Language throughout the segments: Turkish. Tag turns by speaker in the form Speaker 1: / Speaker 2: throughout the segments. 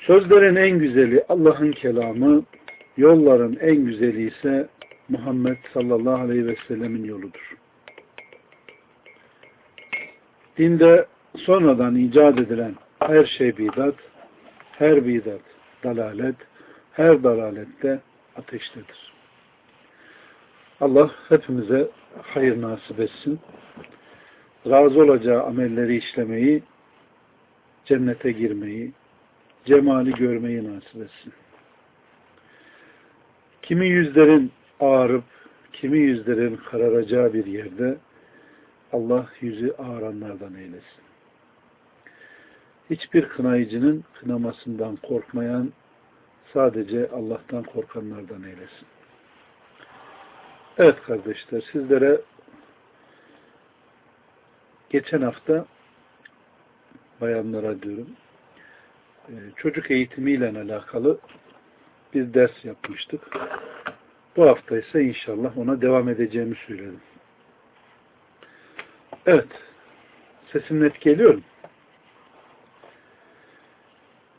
Speaker 1: Sözlerin en güzeli Allah'ın kelamı, yolların en güzeli ise Muhammed sallallahu aleyhi ve sellemin yoludur. Dinde sonradan icat edilen her şey bidat, her bidat dalalet, her dalalette ateştedir. Allah hepimize hayır nasip etsin. Razı olacağı amelleri işlemeyi, cennete girmeyi, cemali görmeyi nasip etsin. Kimi yüzlerin ağarıp, kimi yüzlerin kararacağı bir yerde Allah yüzü ağaranlardan eylesin. Hiçbir kınayıcının kınamasından korkmayan sadece Allah'tan korkanlardan eylesin. Evet kardeşler sizlere geçen hafta bayanlara diyorum çocuk eğitimiyle alakalı bir ders yapmıştık. Bu hafta ise inşallah ona devam edeceğimi söyledim. Evet. Sesim net geliyor mu?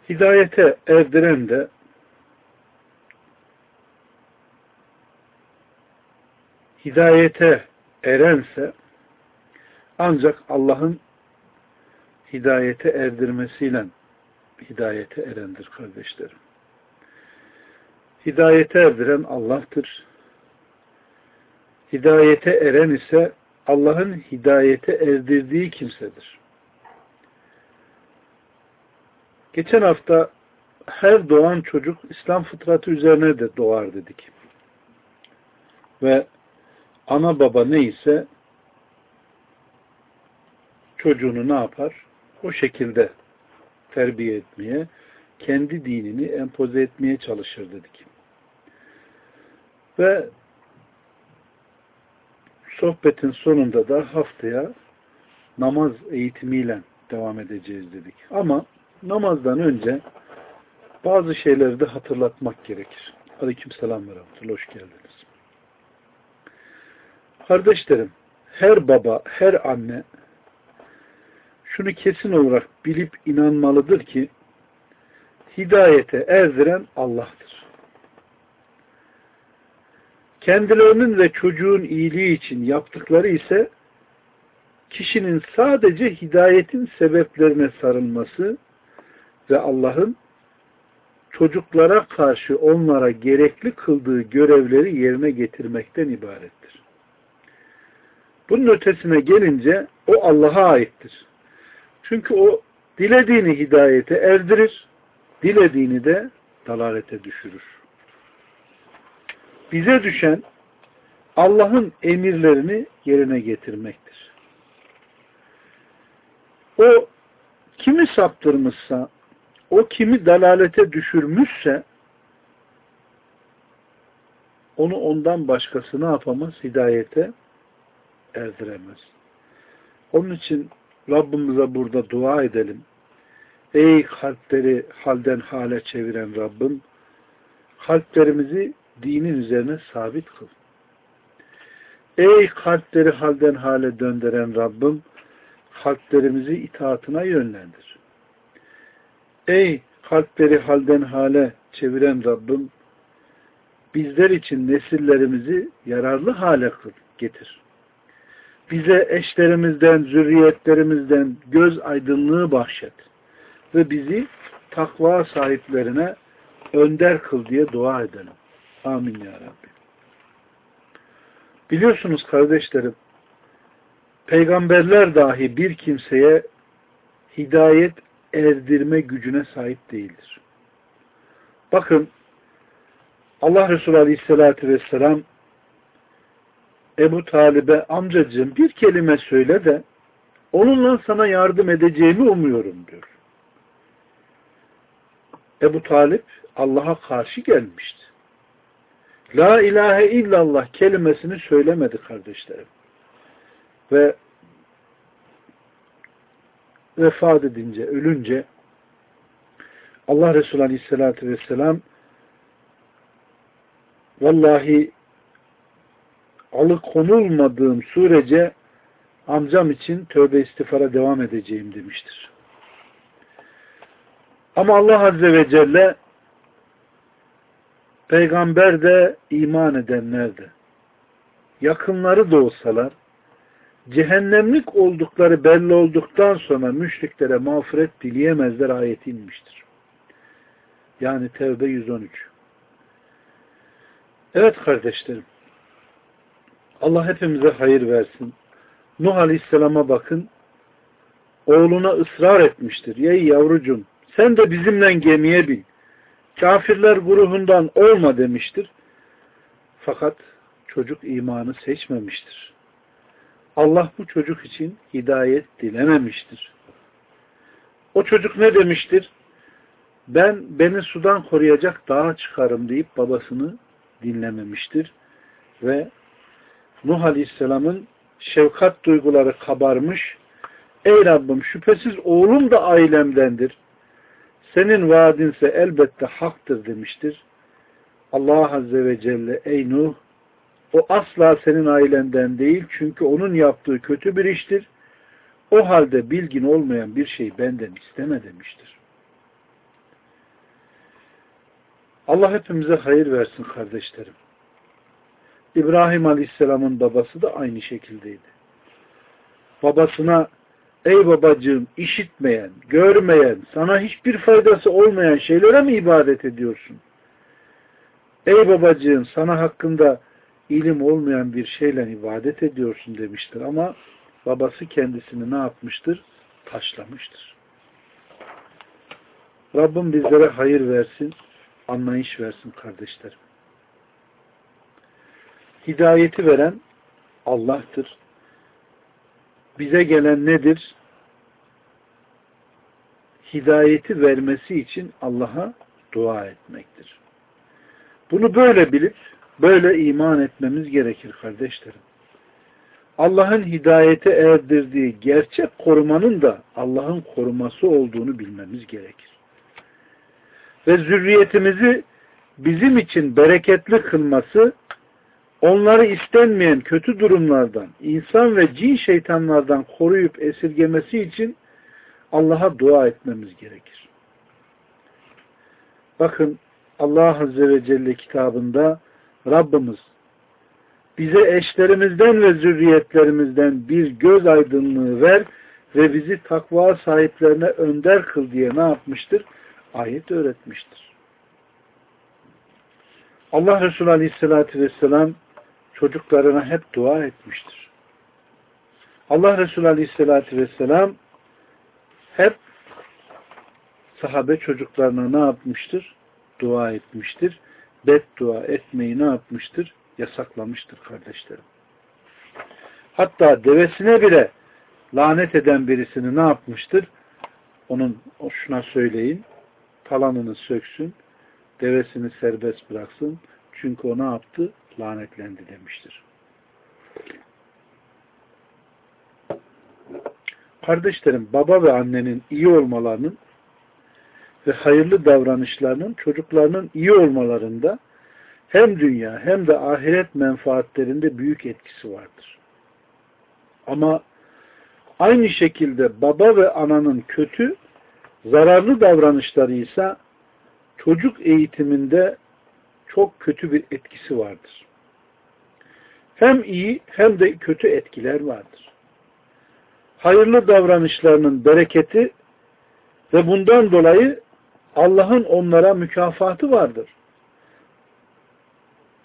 Speaker 1: Hidayete erdiren de hidayete erense ancak Allah'ın hidayete erdirmesiyle hidayete erendir kardeşlerim. Hidayete erdiren Allah'tır. Hidayete eren ise Allah'ın hidayete erdirdiği kimsedir. Geçen hafta her doğan çocuk İslam fıtratı üzerine de doğar dedik. Ve ana baba neyse çocuğunu ne yapar? O şekilde terbiye etmeye, kendi dinini empoze etmeye çalışır dedik. Ve sohbetin sonunda da haftaya namaz eğitimiyle devam edeceğiz dedik. Ama namazdan önce bazı şeyleri de hatırlatmak gerekir. Aleyküm selam ve rahmetullah. Hoş geldiniz. Kardeşlerim, her baba, her anne şunu kesin olarak bilip inanmalıdır ki hidayete erdiren Allah'tır. Kendilerinin ve çocuğun iyiliği için yaptıkları ise kişinin sadece hidayetin sebeplerine sarılması ve Allah'ın çocuklara karşı onlara gerekli kıldığı görevleri yerine getirmekten ibarettir. Bunun ötesine gelince o Allah'a aittir. Çünkü o dilediğini hidayete erdirir, dilediğini de dalalete düşürür. Bize düşen Allah'ın emirlerini yerine getirmektir. O kimi saptırmışsa, o kimi dalalete düşürmüşse onu ondan başkası ne yapamaz? Hidayete erdiremez. Onun için Rabbimize burada dua edelim. Ey kalpleri halden hale çeviren Rabbim, kalplerimizi dinin üzerine sabit kıl. Ey kalpleri halden hale döndüren Rabbim, kalplerimizi itaatına yönlendir. Ey kalpleri halden hale çeviren Rabbim, bizler için nesillerimizi yararlı hale kıl, getir bize eşlerimizden, zürriyetlerimizden göz aydınlığı bahşet ve bizi takva sahiplerine önder kıl diye dua edelim. Amin ya Rabbi. Biliyorsunuz kardeşlerim, peygamberler dahi bir kimseye hidayet erdirme gücüne sahip değildir. Bakın Allah Resulü Aleyhisselatü Vesselam Ebu Talib'e amcacığım bir kelime söyle de onunla sana yardım edeceğimi umuyorum diyor. Ebu Talip Allah'a karşı gelmişti. La ilahe illallah kelimesini söylemedi kardeşlerim. Ve vefat edince, ölünce Allah Resulü Aleyhisselatü Vesselam vallahi alıkonulmadığım sürece amcam için tövbe istifara devam edeceğim demiştir. Ama Allah Azze ve Celle peygamber de iman edenler de yakınları da olsalar cehennemlik oldukları belli olduktan sonra müşriklere mağfiret dileyemezler ayeti inmiştir. Yani Tevbe 113. Evet kardeşlerim. Allah hepimize hayır versin. Nuh Aleyhisselam'a bakın. Oğluna ısrar etmiştir. Ey yavrucum sen de bizimle gemiye bin. Kafirler grubundan olma demiştir. Fakat çocuk imanı seçmemiştir. Allah bu çocuk için hidayet dilememiştir. O çocuk ne demiştir? Ben beni sudan koruyacak dağa çıkarım deyip babasını dinlememiştir. Ve Nuh Aleyhisselam'ın şefkat duyguları kabarmış. Ey Rabbim şüphesiz oğlum da ailemdendir. Senin vaadinse elbette haktır demiştir. Allah Azze ve Celle ey Nuh o asla senin ailenden değil çünkü onun yaptığı kötü bir iştir. O halde bilgin olmayan bir şey benden isteme demiştir. Allah hepimize hayır versin kardeşlerim. İbrahim Aleyhisselam'ın babası da aynı şekildeydi. Babasına ey babacığım işitmeyen, görmeyen, sana hiçbir faydası olmayan şeylere mi ibadet ediyorsun? Ey babacığım sana hakkında ilim olmayan bir şeyle ibadet ediyorsun demiştir ama babası kendisini ne yapmıştır? Taşlamıştır. Rabbim bizlere hayır versin, anlayış versin kardeşlerim. Hidayeti veren Allah'tır. Bize gelen nedir? Hidayeti vermesi için Allah'a dua etmektir. Bunu böyle bilip böyle iman etmemiz gerekir kardeşlerim. Allah'ın hidayete erdirdiği gerçek korumanın da Allah'ın koruması olduğunu bilmemiz gerekir. Ve zürriyetimizi bizim için bereketli kılması onları istenmeyen kötü durumlardan, insan ve cin şeytanlardan koruyup esirgemesi için Allah'a dua etmemiz gerekir. Bakın Allah Azze ve Celle kitabında Rabbimiz bize eşlerimizden ve zürriyetlerimizden bir göz aydınlığı ver ve bizi takva sahiplerine önder kıl diye ne yapmıştır? Ayet öğretmiştir. Allah Resulü Aleyhisselatü Vesselam çocuklarına hep dua etmiştir. Allah Resulü Aleyhisselatü Vesselam hep sahabe çocuklarına ne yapmıştır? Dua etmiştir. Beddua etmeyi ne yapmıştır? Yasaklamıştır kardeşlerim. Hatta devesine bile lanet eden birisini ne yapmıştır? Onun şuna söyleyin, talanını söksün, devesini serbest bıraksın. Çünkü o ne yaptı? Lanetlendi demiştir. Kardeşlerim, baba ve annenin iyi olmalarının ve hayırlı davranışlarının çocuklarının iyi olmalarında hem dünya hem de ahiret menfaatlerinde büyük etkisi vardır. Ama aynı şekilde baba ve ananın kötü, zararlı davranışları ise çocuk eğitiminde çok kötü bir etkisi vardır. Hem iyi hem de kötü etkiler vardır. Hayırlı davranışlarının bereketi ve bundan dolayı Allah'ın onlara mükafatı vardır.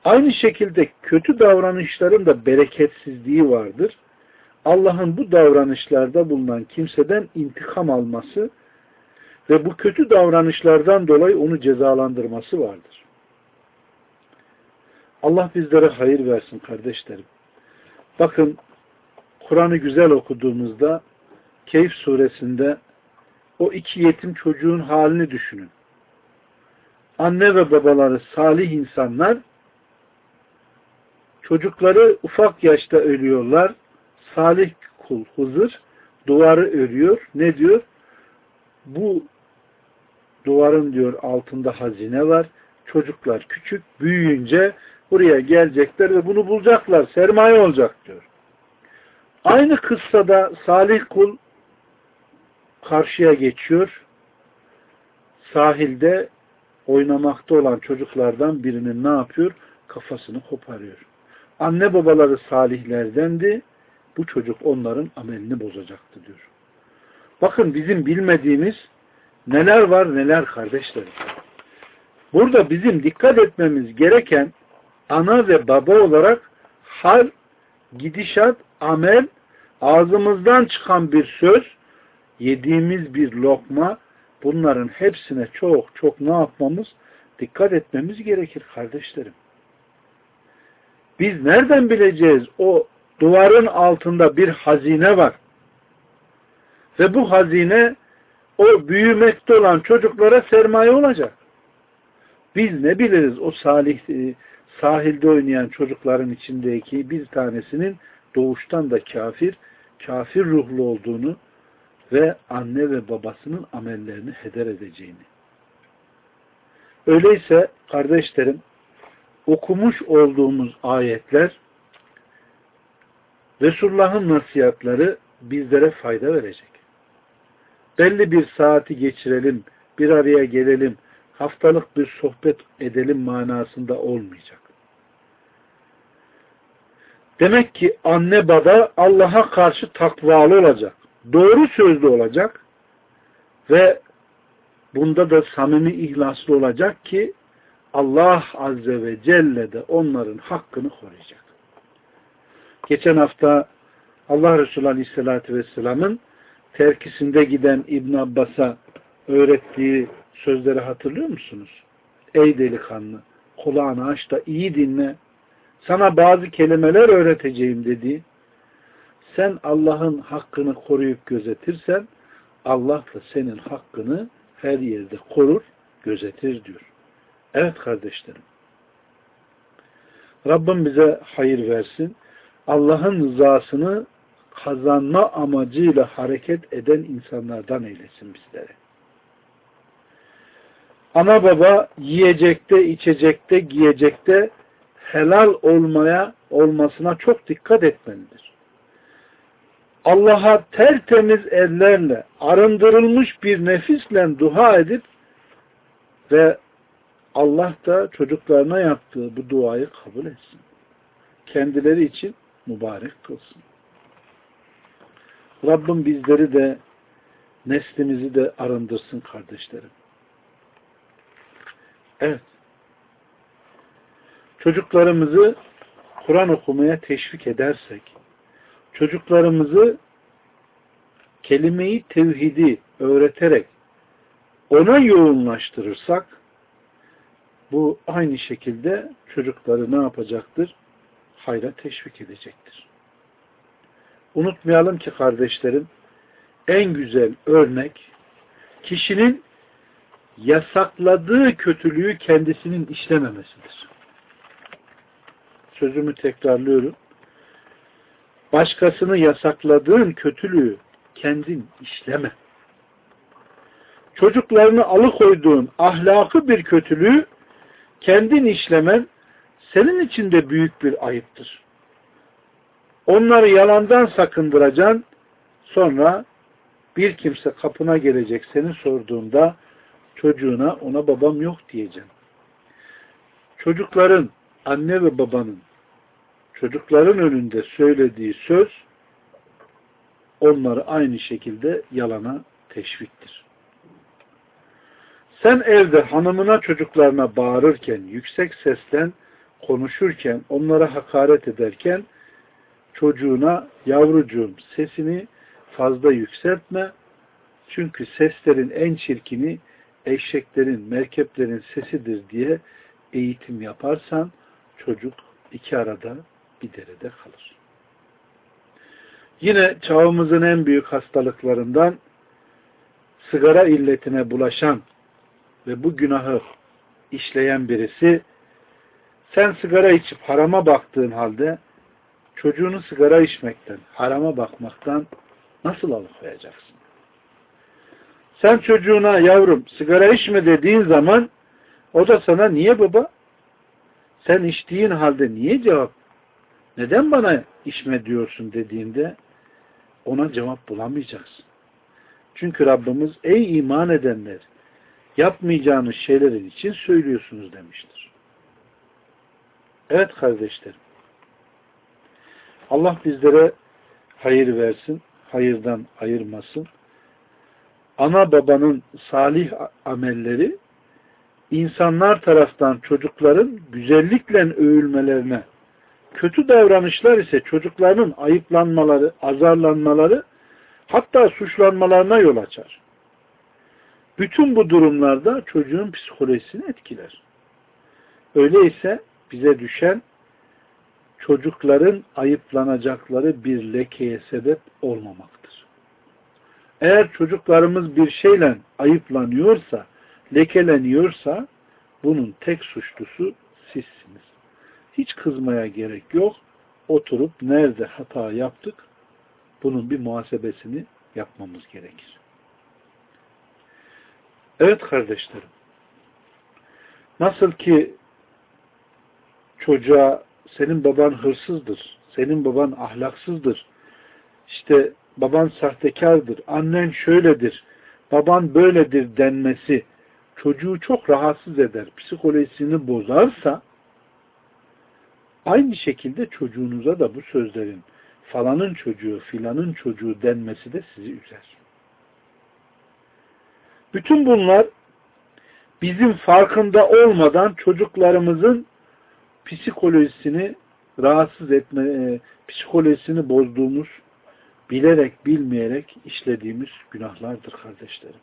Speaker 1: Aynı şekilde kötü davranışların da bereketsizliği vardır. Allah'ın bu davranışlarda bulunan kimseden intikam alması ve bu kötü davranışlardan dolayı onu cezalandırması vardır. Allah bizlere hayır versin kardeşlerim. Bakın Kur'an'ı güzel okuduğumuzda Keyif suresinde o iki yetim çocuğun halini düşünün. anne ve babaları salih insanlar çocukları ufak yaşta ölüyorlar. Salih kul Hızır duvarı örüyor. Ne diyor? Bu duvarın diyor altında hazine var. Çocuklar küçük büyüyünce buraya gelecekler ve bunu bulacaklar. Sermaye olacak diyor. Aynı kıssada salih kul karşıya geçiyor. Sahilde oynamakta olan çocuklardan birinin ne yapıyor? Kafasını koparıyor. Anne babaları salihlerdendi. Bu çocuk onların amelini bozacaktı diyor. Bakın bizim bilmediğimiz neler var neler kardeşlerim. Burada bizim dikkat etmemiz gereken ana ve baba olarak hal, gidişat, amel, ağzımızdan çıkan bir söz, yediğimiz bir lokma, bunların hepsine çok çok ne yapmamız? Dikkat etmemiz gerekir kardeşlerim. Biz nereden bileceğiz o duvarın altında bir hazine var. Ve bu hazine o büyümekte olan çocuklara sermaye olacak. Biz ne biliriz o salih e, sahilde oynayan çocukların içindeki bir tanesinin doğuştan da kafir, kafir ruhlu olduğunu ve anne ve babasının amellerini heder edeceğini. Öyleyse kardeşlerim okumuş olduğumuz ayetler Resulullah'ın nasihatları bizlere fayda verecek. Belli bir saati geçirelim, bir araya gelelim, haftalık bir sohbet edelim manasında olmayacak. Demek ki anne baba Allah'a karşı takvalı olacak. Doğru sözlü olacak ve bunda da samimi ihlaslı olacak ki Allah Azze ve Celle de onların hakkını koruyacak. Geçen hafta Allah Resulü Aleyhisselatü Vesselam'ın terkisinde giden İbn Abbas'a öğrettiği sözleri hatırlıyor musunuz? Ey delikanlı kulağını aç da iyi dinle. Sana bazı kelimeler öğreteceğim dedi. Sen Allah'ın hakkını koruyup gözetirsen Allah da senin hakkını her yerde korur, gözetir diyor. Evet kardeşlerim. Rabbim bize hayır versin. Allah'ın rızasını kazanma amacıyla hareket eden insanlardan eylesin bizleri. Ana baba yiyecekte, içecekte, giyecekte helal olmaya, olmasına çok dikkat etmelidir. Allah'a tertemiz ellerle, arındırılmış bir nefisle dua edip ve Allah da çocuklarına yaptığı bu duayı kabul etsin. Kendileri için mübarek kılsın. Rabbim bizleri de neslimizi de arındırsın kardeşlerim. Evet. Çocuklarımızı Kur'an okumaya teşvik edersek, çocuklarımızı kelimeyi tevhidi öğreterek ona yoğunlaştırırsak, bu aynı şekilde çocukları ne yapacaktır? Hayra teşvik edecektir. Unutmayalım ki kardeşlerim, en güzel örnek kişinin yasakladığı kötülüğü kendisinin işlememesidir. Sözümü tekrarlıyorum. Başkasını yasakladığın kötülüğü kendin işleme. Çocuklarını alıkoyduğun ahlakı bir kötülüğü kendin işlemen senin için de büyük bir ayıptır. Onları yalandan sakındıracaksın. Sonra bir kimse kapına gelecek seni sorduğunda çocuğuna ona babam yok diyeceksin. Çocukların, anne ve babanın çocukların önünde söylediği söz onları aynı şekilde yalana teşviktir. Sen evde hanımına çocuklarına bağırırken, yüksek seslen konuşurken, onlara hakaret ederken çocuğuna yavrucuğum sesini fazla yükseltme. Çünkü seslerin en çirkini eşeklerin, merkeplerin sesidir diye eğitim yaparsan çocuk iki arada bir derede kalır. Yine çağımızın en büyük hastalıklarından sigara illetine bulaşan ve bu günahı işleyen birisi sen sigara içip harama baktığın halde çocuğunu sigara içmekten, harama bakmaktan nasıl alıkoyacaksın? Sen çocuğuna yavrum sigara içme dediğin zaman o da sana niye baba? Sen içtiğin halde niye cevap? Neden bana içme diyorsun dediğinde ona cevap bulamayacaksın. Çünkü Rabbimiz ey iman edenler yapmayacağınız şeylerin için söylüyorsunuz demiştir. Evet kardeşlerim. Allah bizlere hayır versin, hayırdan ayırmasın. Ana babanın salih amelleri insanlar taraftan çocukların güzellikle övülmelerine, kötü davranışlar ise çocukların ayıplanmaları, azarlanmaları, hatta suçlanmalarına yol açar. Bütün bu durumlarda çocuğun psikolojisini etkiler. Öyleyse bize düşen çocukların ayıplanacakları bir lekeye sebep olmamaktır. Eğer çocuklarımız bir şeyle ayıplanıyorsa, lekeleniyorsa bunun tek suçlusu sizsiniz. Hiç kızmaya gerek yok. Oturup nerede hata yaptık bunun bir muhasebesini yapmamız gerekir. Evet kardeşlerim. Nasıl ki çocuğa senin baban hırsızdır, senin baban ahlaksızdır, işte baban sahtekardır, annen şöyledir, baban böyledir denmesi çocuğu çok rahatsız eder, psikolojisini bozarsa aynı şekilde çocuğunuza da bu sözlerin falanın çocuğu, filanın çocuğu denmesi de sizi üzer. Bütün bunlar bizim farkında olmadan çocuklarımızın psikolojisini rahatsız etme, e, psikolojisini bozduğumuz, bilerek bilmeyerek işlediğimiz günahlardır kardeşlerim.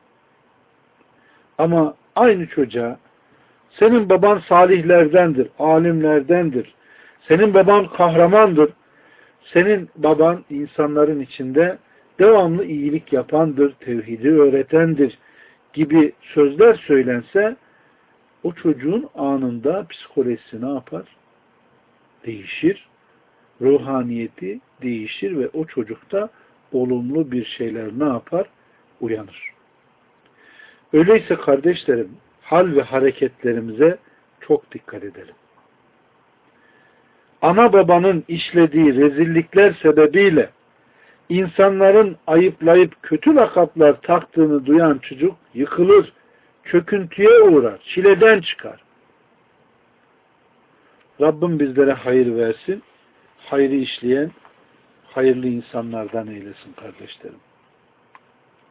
Speaker 1: Ama aynı çocuğa senin baban salihlerdendir, alimlerdendir, senin baban kahramandır, senin baban insanların içinde devamlı iyilik yapandır, tevhidi öğretendir gibi sözler söylense o çocuğun anında psikolojisi ne yapar? Değişir. Ruhaniyeti değişir ve o çocukta olumlu bir şeyler ne yapar? Uyanır. Öyleyse kardeşlerim hal ve hareketlerimize çok dikkat edelim. Ana babanın işlediği rezillikler sebebiyle insanların ayıplayıp kötü lakaplar taktığını duyan çocuk yıkılır, çöküntüye uğrar, çileden çıkar. Rabbim bizlere hayır versin, hayrı işleyen, hayırlı insanlardan eylesin kardeşlerim.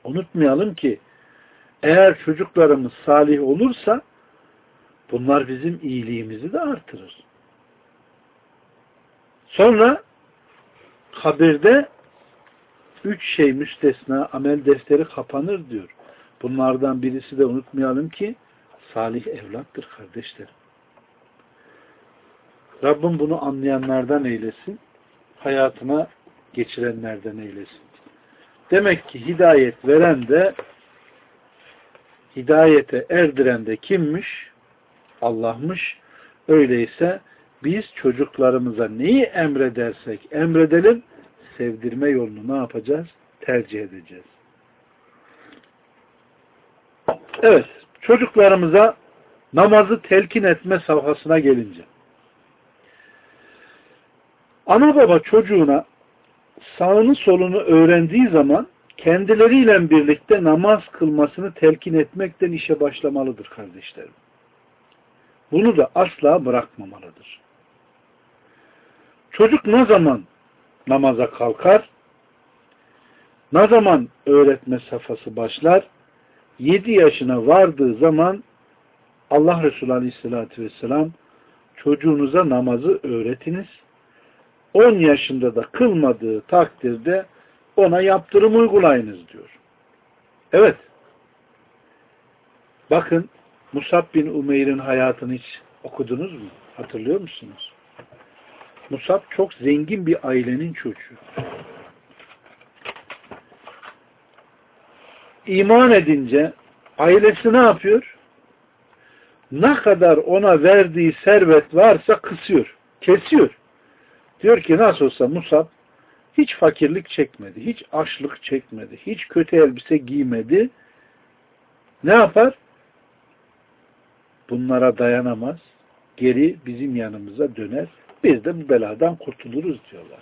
Speaker 1: Unutmayalım ki, eğer çocuklarımız salih olursa, bunlar bizim iyiliğimizi de artırır. Sonra, kabirde üç şey müstesna amel defteri kapanır diyor. Bunlardan birisi de unutmayalım ki salih evlattır kardeşlerim. Rabbim bunu anlayanlardan eylesin. Hayatına geçirenlerden eylesin. Demek ki hidayet veren de hidayete erdiren de kimmiş? Allah'mış. Öyleyse biz çocuklarımıza neyi emredersek emredelim, sevdirme yolunu ne yapacağız? Tercih edeceğiz. Evet, çocuklarımıza namazı telkin etme safhasına gelince. Ana baba çocuğuna sağını solunu öğrendiği zaman kendileriyle birlikte namaz kılmasını telkin etmekten işe başlamalıdır kardeşlerim. Bunu da asla bırakmamalıdır. Çocuk ne zaman namaza kalkar? Ne zaman öğretme safhası başlar? 7 yaşına vardığı zaman Allah Resulü Aleyhisselatü Vesselam çocuğunuza namazı öğretiniz. 10 yaşında da kılmadığı takdirde ona yaptırım uygulayınız diyor. Evet. Bakın Musab bin Umeyr'in hayatını hiç okudunuz mu? Hatırlıyor musunuz? Musab çok zengin bir ailenin çocuğu. İman edince ailesi ne yapıyor? ne kadar ona verdiği servet varsa kısıyor, kesiyor. Diyor ki nasıl olsa Musab hiç fakirlik çekmedi, hiç açlık çekmedi, hiç kötü elbise giymedi. Ne yapar? Bunlara dayanamaz. Geri bizim yanımıza döner. Biz de bu beladan kurtuluruz diyorlar.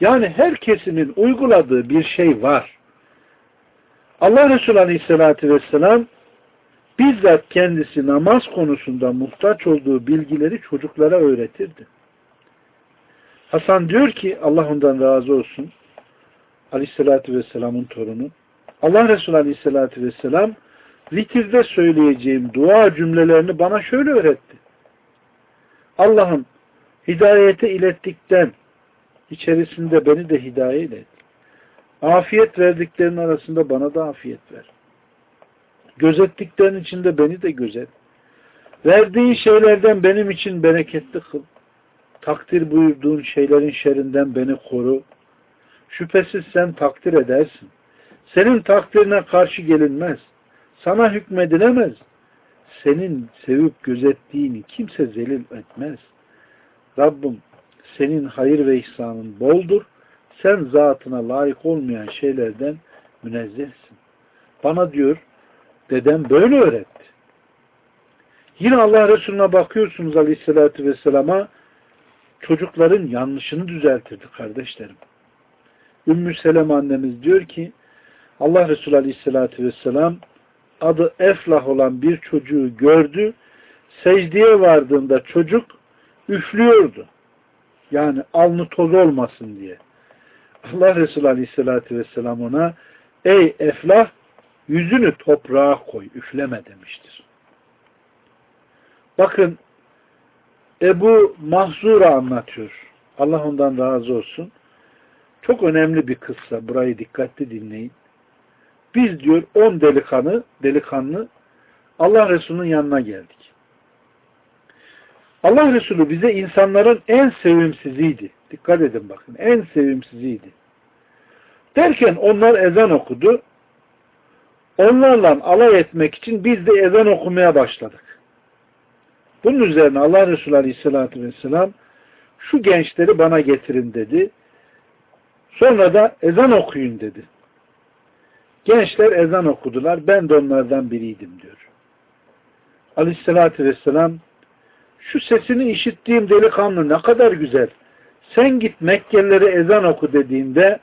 Speaker 1: Yani her kesimin uyguladığı bir şey var. Allah Resulü Aleyhisselatü Vesselam bizzat kendisi namaz konusunda muhtaç olduğu bilgileri çocuklara öğretirdi. Hasan diyor ki Allah ondan razı olsun Aleyhisselatü Vesselam'ın torunu Allah Resulü Aleyhisselatü Vesselam vitirde söyleyeceğim dua cümlelerini bana şöyle öğretti. Allah'ım hidayete ilettikten içerisinde beni de hidayet et. Afiyet verdiklerinin arasında bana da afiyet ver. Gözettiklerin içinde beni de gözet. Verdiği şeylerden benim için bereketli kıl. Takdir buyurduğun şeylerin şerinden beni koru. Şüphesiz sen takdir edersin. Senin takdirine karşı gelinmez. Sana hükmedilemez. Senin sevip gözettiğini kimse zelil etmez. Rabbim senin hayır ve ihsanın boldur. Sen zatına layık olmayan şeylerden münezzehsin. Bana diyor dedem böyle öğretti. Yine Allah Resulüne bakıyorsunuz Aleyhisselatü Vesselam'a çocukların yanlışını düzeltirdi kardeşlerim. Ümmü Selem annemiz diyor ki Allah Resulü Aleyhisselatü Vesselam adı Eflah olan bir çocuğu gördü. Secdeye vardığında çocuk üflüyordu. Yani alnı toz olmasın diye. Allah Resulü Aleyhisselatü Vesselam ona ey Eflah yüzünü toprağa koy, üfleme demiştir. Bakın Ebu Mahzura anlatıyor. Allah ondan razı olsun. Çok önemli bir kıssa. Burayı dikkatli dinleyin. Biz diyor on delikanlı, delikanlı Allah Resulü'nün yanına geldik. Allah Resulü bize insanların en sevimsiziydi. Dikkat edin bakın. En sevimsiziydi. Derken onlar ezan okudu. Onlarla alay etmek için biz de ezan okumaya başladık. Bunun üzerine Allah Resulü Aleyhisselatü Vesselam şu gençleri bana getirin dedi. Sonra da ezan okuyun dedi. Gençler ezan okudular. Ben de onlardan biriydim diyor. Aleyhisselatü Vesselam şu sesini işittiğim delikanlı ne kadar güzel. Sen git Mekkelilere ezan oku dediğinde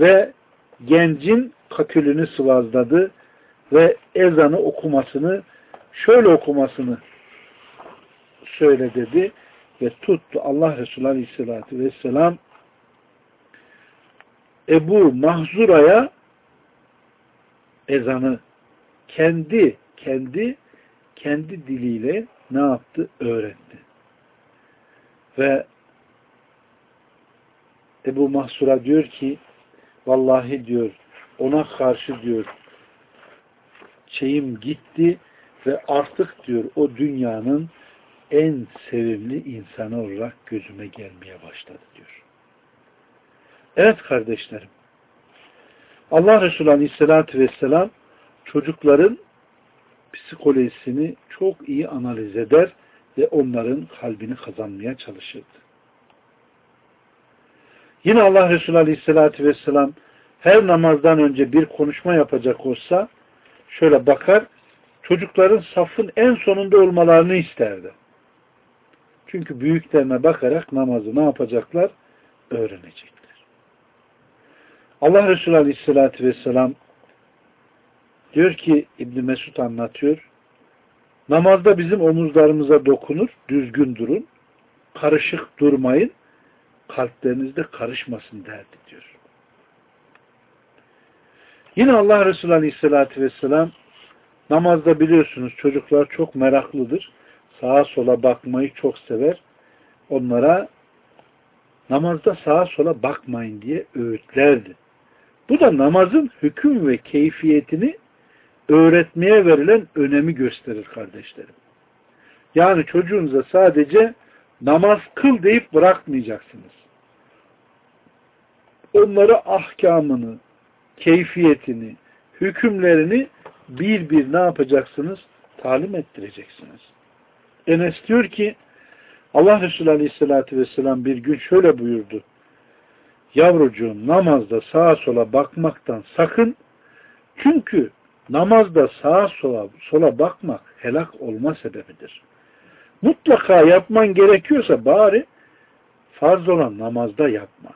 Speaker 1: ve gencin kakülünü sıvazladı ve ezanı okumasını şöyle okumasını söyle dedi ve tuttu Allah Resulü Aleyhisselatü Vesselam Ebu Mahzura'ya ezanı kendi kendi kendi diliyle ne yaptı? Öğretti. Ve Ebu Mahsura diyor ki vallahi diyor ona karşı diyor şeyim gitti ve artık diyor o dünyanın en sevimli insanı olarak gözüme gelmeye başladı diyor. Evet kardeşlerim. Allah Resulü Aleyhisselatü Vesselam çocukların psikolojisini çok iyi analiz eder ve onların kalbini kazanmaya çalışırdı. Yine Allah Resulü Aleyhisselatü Vesselam her namazdan önce bir konuşma yapacak olsa şöyle bakar çocukların safın en sonunda olmalarını isterdi. Çünkü büyüklerine bakarak namazı ne yapacaklar? Öğrenecekler. Allah Resulü Aleyhisselatü Vesselam diyor ki İbn Mesud anlatıyor. Namazda bizim omuzlarımıza dokunur, düzgün durun, karışık durmayın, kalplerinizde karışmasın derdi diyor. Yine Allah Resulü Aleyhisselatü Vesselam namazda biliyorsunuz çocuklar çok meraklıdır sağa sola bakmayı çok sever. Onlara namazda sağa sola bakmayın diye öğütlerdi. Bu da namazın hüküm ve keyfiyetini öğretmeye verilen önemi gösterir kardeşlerim. Yani çocuğunuza sadece namaz kıl deyip bırakmayacaksınız. Onlara ahkamını, keyfiyetini, hükümlerini bir bir ne yapacaksınız? talim ettireceksiniz. Enes diyor ki Allah Resulü Aleyhisselatü Vesselam bir gün şöyle buyurdu. Yavrucuğum namazda sağa sola bakmaktan sakın çünkü namazda sağa sola, sola bakmak helak olma sebebidir. Mutlaka yapman gerekiyorsa bari farz olan namazda yapma.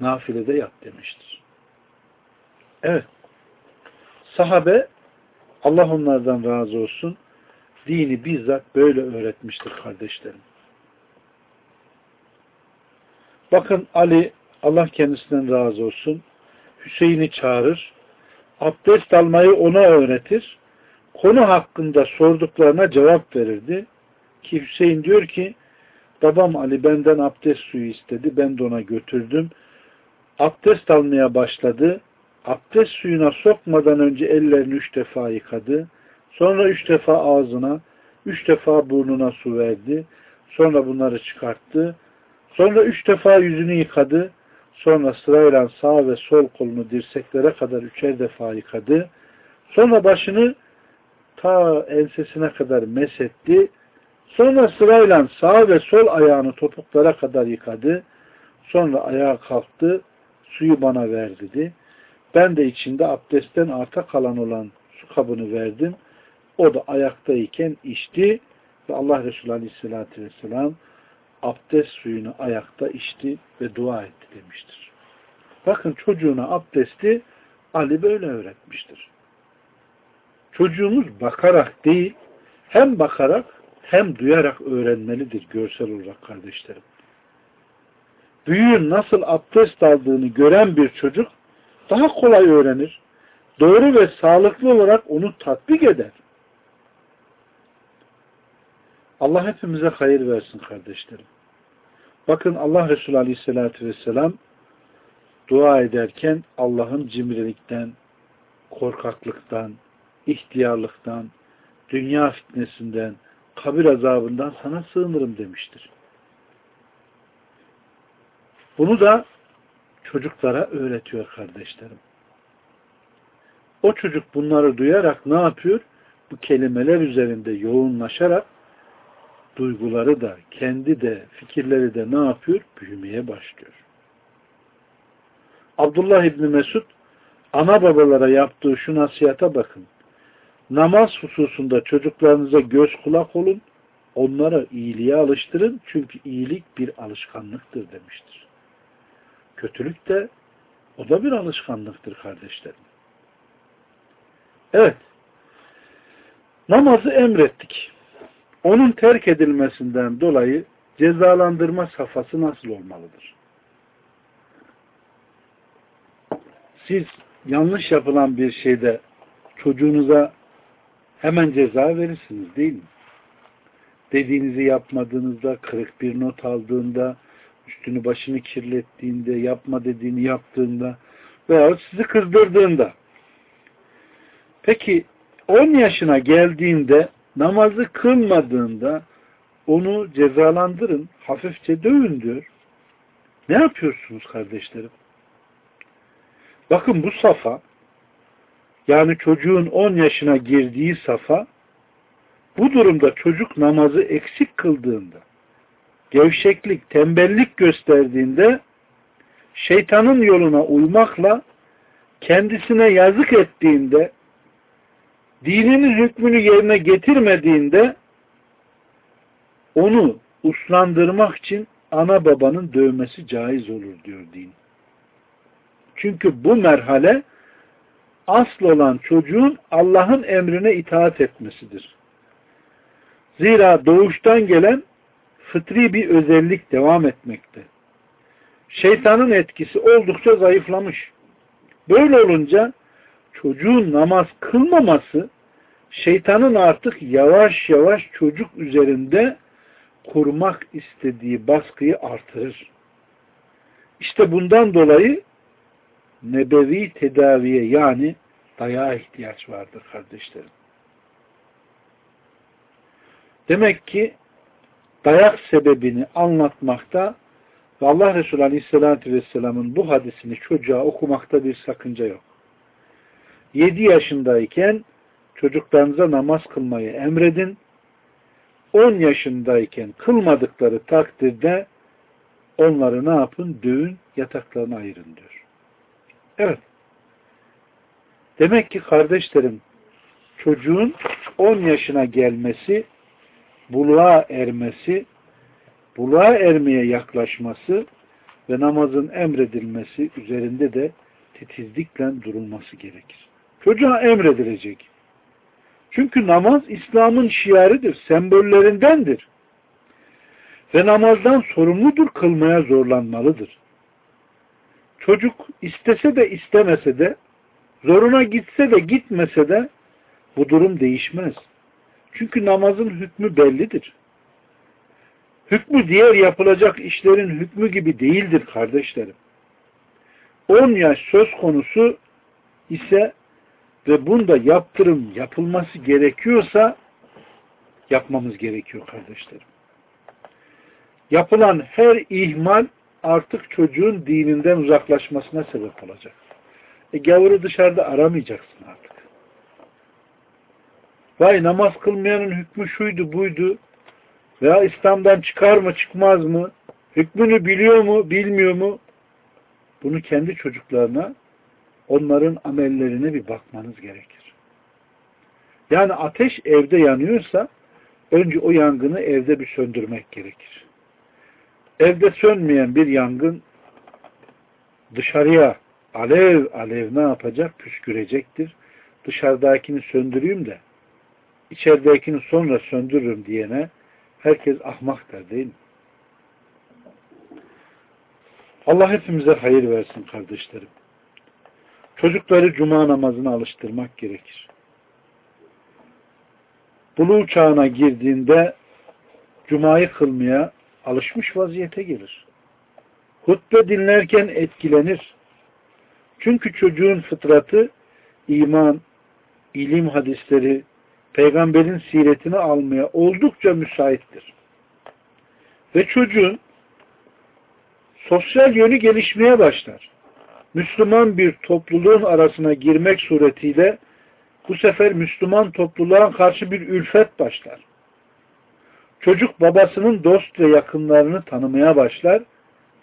Speaker 1: Nafilede yap demiştir. Evet. Sahabe Allah onlardan razı olsun dini bizzat böyle öğretmiştir kardeşlerim. Bakın Ali Allah kendisinden razı olsun Hüseyin'i çağırır abdest almayı ona öğretir konu hakkında sorduklarına cevap verirdi ki Hüseyin diyor ki babam Ali benden abdest suyu istedi ben de ona götürdüm abdest almaya başladı abdest suyuna sokmadan önce ellerini üç defa yıkadı. Sonra üç defa ağzına, üç defa burnuna su verdi. Sonra bunları çıkarttı. Sonra üç defa yüzünü yıkadı. Sonra sırayla sağ ve sol kolunu dirseklere kadar üçer defa yıkadı. Sonra başını ta ensesine kadar mesetti. Sonra sırayla sağ ve sol ayağını topuklara kadar yıkadı. Sonra ayağa kalktı. Suyu bana ver dedi. Ben de içinde abdestten arta kalan olan su kabını verdim. O da ayaktayken içti ve Allah Resulü Aleyhisselatü Vesselam abdest suyunu ayakta içti ve dua etti demiştir. Bakın çocuğuna abdesti Ali böyle öğretmiştir. Çocuğumuz bakarak değil, hem bakarak hem duyarak öğrenmelidir görsel olarak kardeşlerim. Büyüğün nasıl abdest aldığını gören bir çocuk daha kolay öğrenir. Doğru ve sağlıklı olarak onu tatbik eder. Allah hepimize hayır versin kardeşlerim. Bakın Allah Resulü Aleyhisselatü Vesselam dua ederken Allah'ın cimrilikten, korkaklıktan, ihtiyarlıktan, dünya fitnesinden, kabir azabından sana sığınırım demiştir. Bunu da çocuklara öğretiyor kardeşlerim. O çocuk bunları duyarak ne yapıyor? Bu kelimeler üzerinde yoğunlaşarak duyguları da, kendi de, fikirleri de ne yapıyor? Büyümeye başlıyor. Abdullah İbni Mesud ana babalara yaptığı şu nasihata bakın. Namaz hususunda çocuklarınıza göz kulak olun, onlara iyiliğe alıştırın çünkü iyilik bir alışkanlıktır demiştir. Kötülük de o da bir alışkanlıktır kardeşlerim. Evet. Namazı emrettik. Onun terk edilmesinden dolayı cezalandırma safhası nasıl olmalıdır? Siz yanlış yapılan bir şeyde çocuğunuza hemen ceza verirsiniz değil mi? Dediğinizi yapmadığınızda, kırık bir not aldığında, üstünü başını kirlettiğinde, yapma dediğini yaptığında veya sizi kızdırdığında. Peki 10 yaşına geldiğinde namazı kılmadığında onu cezalandırın, hafifçe dövün diyor. Ne yapıyorsunuz kardeşlerim? Bakın bu safa yani çocuğun 10 yaşına girdiği safa bu durumda çocuk namazı eksik kıldığında gevşeklik, tembellik gösterdiğinde şeytanın yoluna uymakla kendisine yazık ettiğinde dininin hükmünü yerine getirmediğinde onu uslandırmak için ana babanın dövmesi caiz olur diyor din. Çünkü bu merhale asıl olan çocuğun Allah'ın emrine itaat etmesidir. Zira doğuştan gelen fıtri bir özellik devam etmekte. Şeytanın etkisi oldukça zayıflamış. Böyle olunca çocuğun namaz kılmaması şeytanın artık yavaş yavaş çocuk üzerinde kurmak istediği baskıyı artırır. İşte bundan dolayı nebevi tedaviye yani dayağa ihtiyaç vardır kardeşlerim. Demek ki dayak sebebini anlatmakta ve Allah Resulü Aleyhisselatü Vesselam'ın bu hadisini çocuğa okumakta bir sakınca yok. 7 yaşındayken çocuklarınıza namaz kılmayı emredin. 10 yaşındayken kılmadıkları takdirde onları ne yapın? Dövün, yataklarına ayırın diyor. Evet. Demek ki kardeşlerim çocuğun 10 yaşına gelmesi, buluğa ermesi, buluğa ermeye yaklaşması ve namazın emredilmesi üzerinde de titizlikle durulması gerekir. Çocuğa emredilecek. Çünkü namaz İslam'ın şiarıdır, sembollerindendir. Ve namazdan sorumludur, kılmaya zorlanmalıdır. Çocuk istese de istemese de, zoruna gitse de gitmese de bu durum değişmez. Çünkü namazın hükmü bellidir. Hükmü diğer yapılacak işlerin hükmü gibi değildir kardeşlerim. 10 yaş söz konusu ise ve bunda yaptırım yapılması gerekiyorsa yapmamız gerekiyor kardeşlerim. Yapılan her ihmal artık çocuğun dininden uzaklaşmasına sebep olacak. E gavuru dışarıda aramayacaksın artık. Vay namaz kılmayanın hükmü şuydu buydu veya İslam'dan çıkar mı çıkmaz mı? Hükmünü biliyor mu bilmiyor mu? Bunu kendi çocuklarına onların amellerine bir bakmanız gerekir. Yani ateş evde yanıyorsa önce o yangını evde bir söndürmek gerekir. Evde sönmeyen bir yangın dışarıya alev alev ne yapacak? Püskürecektir. Dışarıdakini söndüreyim de içeridekini sonra söndürürüm diyene herkes ahmak değil mi? Allah hepimize hayır versin kardeşlerim. Çocukları cuma namazına alıştırmak gerekir. Buluğ çağına girdiğinde cumayı kılmaya alışmış vaziyete gelir. Hutbe dinlerken etkilenir. Çünkü çocuğun fıtratı iman, ilim hadisleri, peygamberin siretini almaya oldukça müsaittir. Ve çocuğun sosyal yönü gelişmeye başlar. Müslüman bir topluluğun arasına girmek suretiyle bu sefer Müslüman topluluğa karşı bir ülfet başlar. Çocuk babasının dost ve yakınlarını tanımaya başlar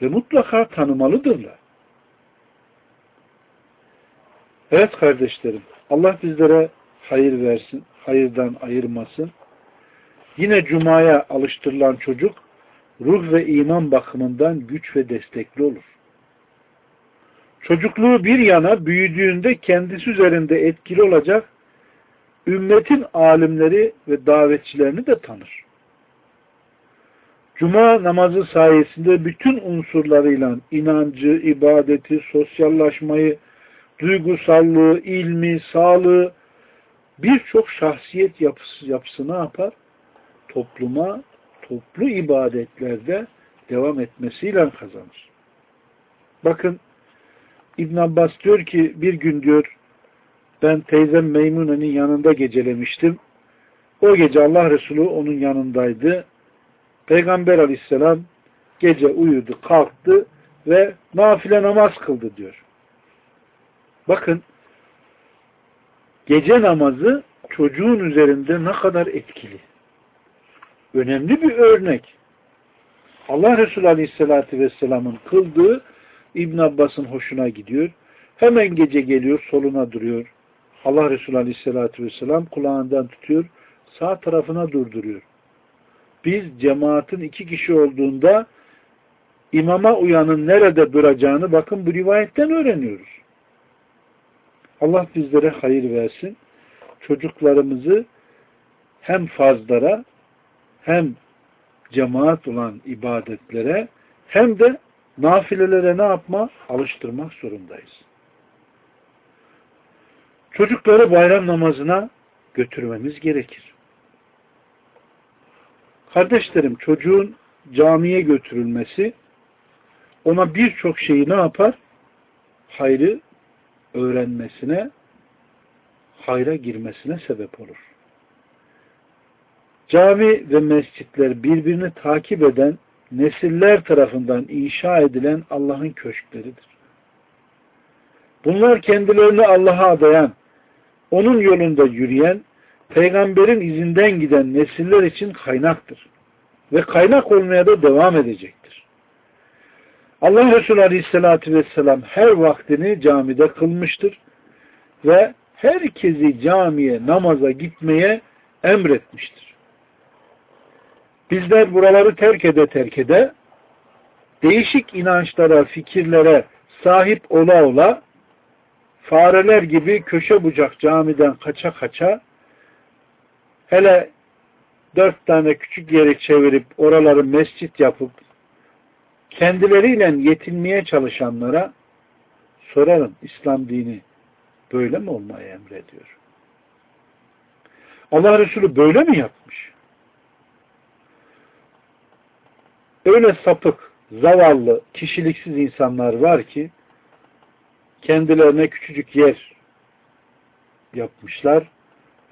Speaker 1: ve mutlaka tanımalıdırlar. Evet kardeşlerim, Allah bizlere hayır versin, hayırdan ayırmasın. Yine Cuma'ya alıştırılan çocuk ruh ve iman bakımından güç ve destekli olur. Çocukluğu bir yana büyüdüğünde kendisi üzerinde etkili olacak ümmetin alimleri ve davetçilerini de tanır. Cuma namazı sayesinde bütün unsurlarıyla inancı, ibadeti, sosyallaşmayı, duygusallığı, ilmi, sağlığı, birçok şahsiyet yapısı, yapısı ne yapar? Topluma, toplu ibadetlerde devam etmesiyle kazanır. Bakın İbn Abbas diyor ki bir gün diyor ben teyzem Meymune'nin yanında gecelemiştim. O gece Allah Resulü onun yanındaydı. Peygamber aleyhisselam gece uyudu, kalktı ve nafile namaz kıldı diyor. Bakın gece namazı çocuğun üzerinde ne kadar etkili. Önemli bir örnek. Allah Resulü Aleyhisselatü Vesselam'ın kıldığı İbn Abbas'ın hoşuna gidiyor. Hemen gece geliyor, soluna duruyor. Allah Resulü Aleyhisselatü Vesselam kulağından tutuyor, sağ tarafına durduruyor. Biz cemaatin iki kişi olduğunda imama uyanın nerede duracağını bakın bu rivayetten öğreniyoruz. Allah bizlere hayır versin. Çocuklarımızı hem fazlara hem cemaat olan ibadetlere hem de nafilelere ne yapma? Alıştırmak zorundayız. Çocukları bayram namazına götürmemiz gerekir. Kardeşlerim çocuğun camiye götürülmesi ona birçok şeyi ne yapar? Hayrı öğrenmesine, hayra girmesine sebep olur. Cami ve mescitler birbirini takip eden, nesiller tarafından inşa edilen Allah'ın köşkleridir. Bunlar kendilerini Allah'a adayan, onun yolunda yürüyen, peygamberin izinden giden nesiller için kaynaktır. Ve kaynak olmaya da devam edecektir. Allah Resulü Aleyhisselatü Vesselam her vaktini camide kılmıştır ve herkesi camiye, namaza gitmeye emretmiştir. Bizler buraları terk ede terk ede değişik inançlara, fikirlere sahip ola ola fareler gibi köşe bucak camiden kaça kaça hele dört tane küçük yeri çevirip oraları mescit yapıp kendileriyle yetinmeye çalışanlara sorarım İslam dini böyle mi olmayı emrediyor? Allah Resulü böyle mi yapmış? Öyle sapık, zavallı, kişiliksiz insanlar var ki kendilerine küçücük yer yapmışlar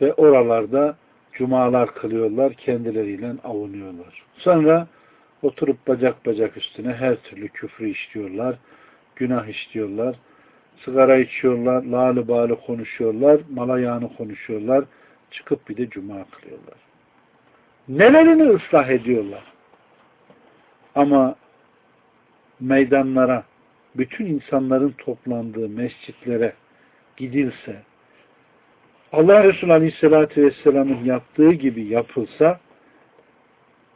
Speaker 1: ve oralarda cumalar kılıyorlar, kendileriyle avunuyorlar. Sonra oturup bacak bacak üstüne her türlü küfrü işliyorlar, günah işliyorlar, sigara içiyorlar, lali bali konuşuyorlar, malayağını konuşuyorlar, çıkıp bir de cuma kılıyorlar. Nelerini ıslah ediyorlar? Ama meydanlara, bütün insanların toplandığı mescitlere gidilse, Allah Resulü Aleyhisselatü Vesselam'ın yaptığı gibi yapılsa,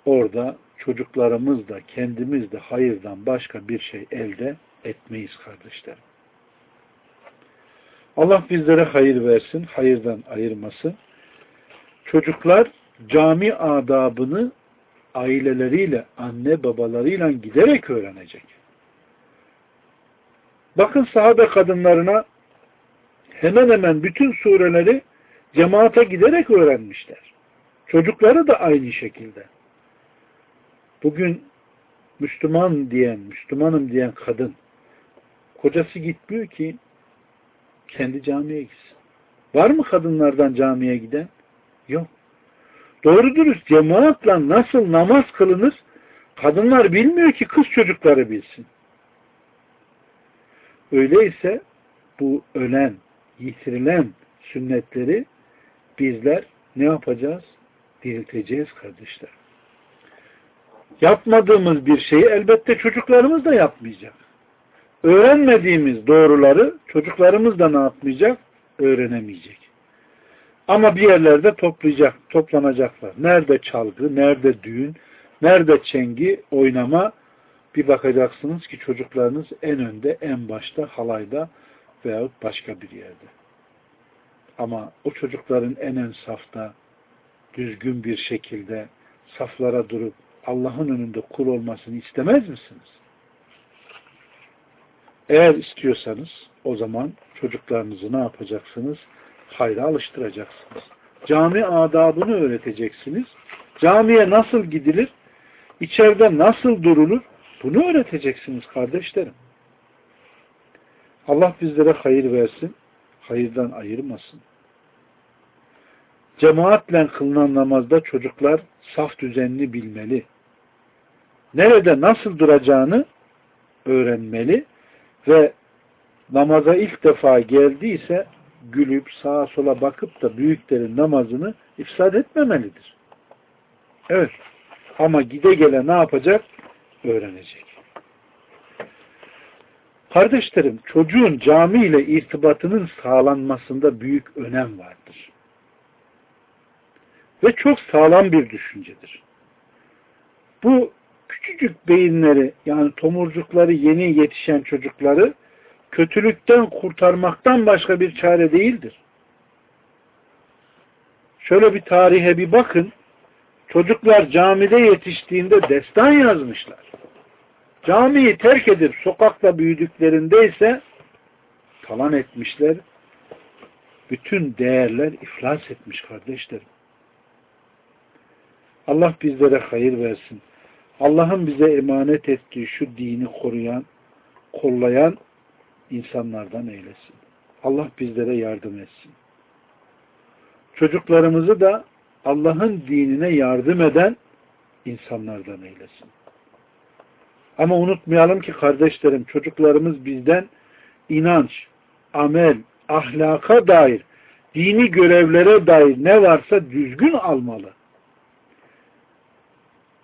Speaker 1: orada çocuklarımız da kendimiz de hayırdan başka bir şey elde etmeyiz kardeşlerim. Allah bizlere hayır versin, hayırdan ayırmasın. Çocuklar cami adabını aileleriyle, anne babalarıyla giderek öğrenecek. Bakın sahabe kadınlarına hemen hemen bütün sureleri cemaate giderek öğrenmişler. Çocukları da aynı şekilde. Bugün Müslüman diyen, Müslümanım diyen kadın kocası gitmiyor ki kendi camiye gitsin. Var mı kadınlardan camiye giden? Yok. Doğru dürüst cemaatle nasıl namaz kılınır? Kadınlar bilmiyor ki kız çocukları bilsin. Öyleyse bu ölen, yitirilen sünnetleri bizler ne yapacağız? Dirilteceğiz kardeşler. Yapmadığımız bir şeyi elbette çocuklarımız da yapmayacak. Öğrenmediğimiz doğruları çocuklarımız da ne yapmayacak? Öğrenemeyecek. Ama bir yerlerde toplayacak, toplanacaklar. Nerede çalgı, nerede düğün, nerede çengi, oynama bir bakacaksınız ki çocuklarınız en önde, en başta, halayda veyahut başka bir yerde. Ama o çocukların en ön safta, düzgün bir şekilde saflara durup Allah'ın önünde kul olmasını istemez misiniz? Eğer istiyorsanız o zaman çocuklarınızı ne yapacaksınız? Hayra alıştıracaksınız. Cami adabını öğreteceksiniz. Camiye nasıl gidilir? İçeride nasıl durulur? Bunu öğreteceksiniz kardeşlerim. Allah bizlere hayır versin, hayırdan ayırmasın. Cemaatle kılınan namazda çocuklar saf düzenli bilmeli. Nerede nasıl duracağını öğrenmeli ve namaza ilk defa geldiyse gülüp sağa sola bakıp da büyüklerin namazını ifsad etmemelidir. Evet. Ama gide gele ne yapacak? Öğrenecek. Kardeşlerim, çocuğun cami ile irtibatının sağlanmasında büyük önem vardır. Ve çok sağlam bir düşüncedir. Bu küçücük beyinleri yani tomurcukları yeni yetişen çocukları kötülükten kurtarmaktan başka bir çare değildir. Şöyle bir tarihe bir bakın. Çocuklar camide yetiştiğinde destan yazmışlar. Camiyi terk edip sokakta büyüdüklerinde ise talan etmişler. Bütün değerler iflas etmiş kardeşlerim. Allah bizlere hayır versin. Allah'ın bize emanet ettiği şu dini koruyan, kollayan insanlardan eylesin. Allah bizlere yardım etsin. Çocuklarımızı da Allah'ın dinine yardım eden insanlardan eylesin. Ama unutmayalım ki kardeşlerim çocuklarımız bizden inanç, amel, ahlaka dair dini görevlere dair ne varsa düzgün almalı.